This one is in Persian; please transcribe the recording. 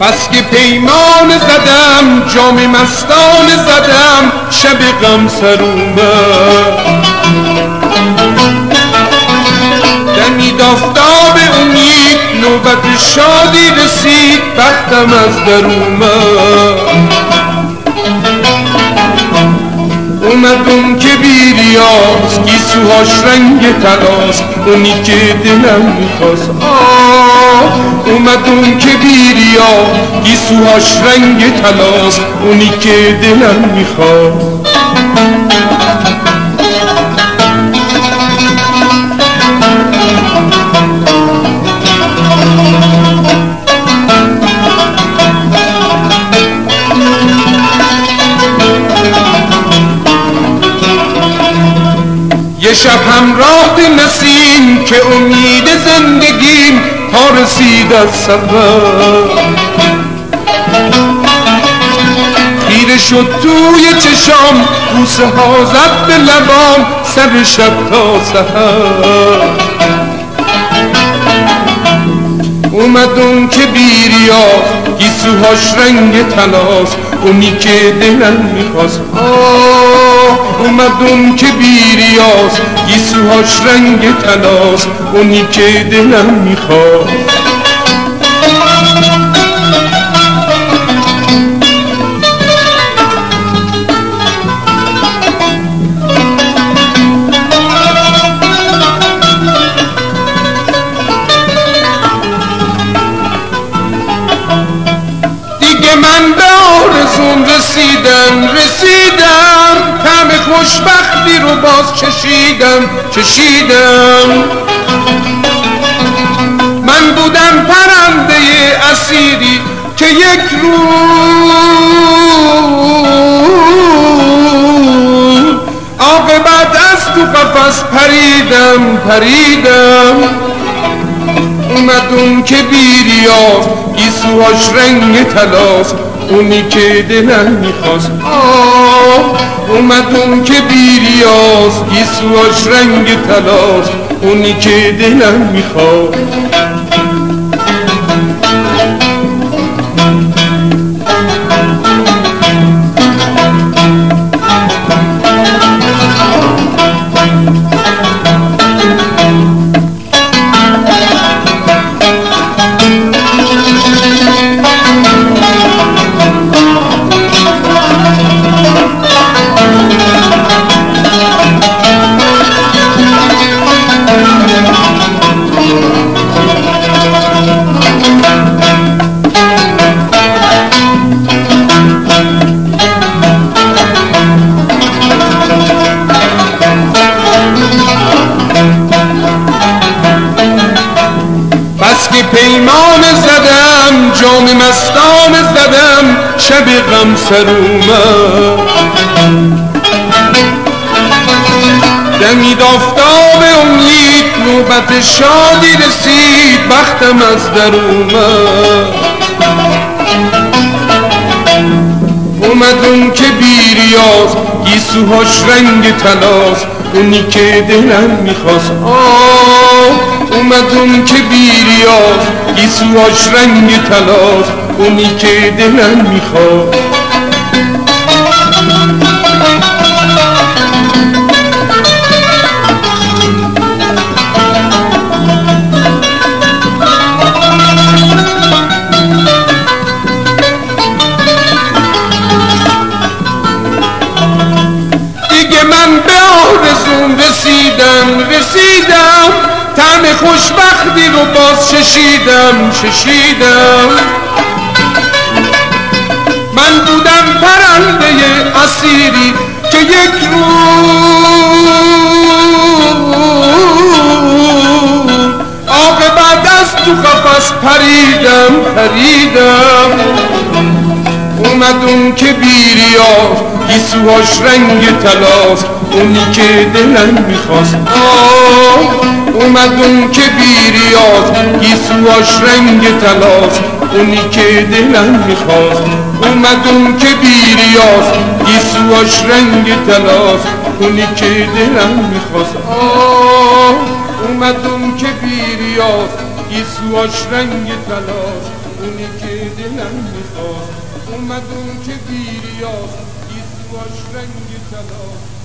بس که پیمان زدم جام مستان زدم شب غم سر دمید آفتاب امید نوبت شادی رسید بختم از در اومدم که بیریاز گیسوهاش رنگ تلاس اونی که دلم می‌خواست. اومدم که بیریا گیسوهاش رنگ تلاس اونی که دلم می‌خواست. یه شب همراه نسیم که امید زندگیم تا رسید از سفر شد توی چشام بوسه ها زد به لبام سر شب تا سهر اومدم که بیریا گیسوهاش رنگ تلاس اونی که دلم می‌خواست. اومدم که بیریاز گیسوهاش رنگ تلاس اونی که دلم می‌خواست. خوشبختی رو باز چشیدم چشیدم. من بودم پرنده اسیری که یک روز عاقبت از تو قفس پریدم پریدم. اومدم که بیریا گیسوهاش رنگ تلاس اونی که دلم می‌خواست. آه. اومدم که بیریاز گیسواش رنگ تلاس اونی که دلم می‌خواست جام مستان زدم شب غم سر دمید آفتاب امید نوبت شادی رسید بختم از در اومد. اومدم که بیریاز گیسوهاش رنگ تلاس اونی که دلم می‌خواست. آه اومدم که بیریاز گیسواش رنگ تلاس اونی که دلم می‌خواد. دیگه من به رسیدم رسیدم. طعم خوشبختی رو باز چشیدم چشیدم. من بودم پرنده اسیری که یک روز بعد از تو قفس پریدم پریدم. اومدم که بیریا گیسوهاش رنگ تلاس اونی که دلم می‌خواست. اومدم که بیریاز گیسواش رنگ تلاس اونی که دلم می‌خواست. اومد که بیریاست گیسواش رنگ تلاست اونی که دلم می‌خواست. آه اومد که بیریاست گیسواش رنگ تلاست اونی که دلم می‌خواست. اومد که بیریاست گیسواش رنگ تلاست